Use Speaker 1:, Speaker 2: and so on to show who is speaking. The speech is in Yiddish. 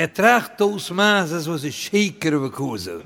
Speaker 1: er tracht aus maas, as was a shaker of a kuzel.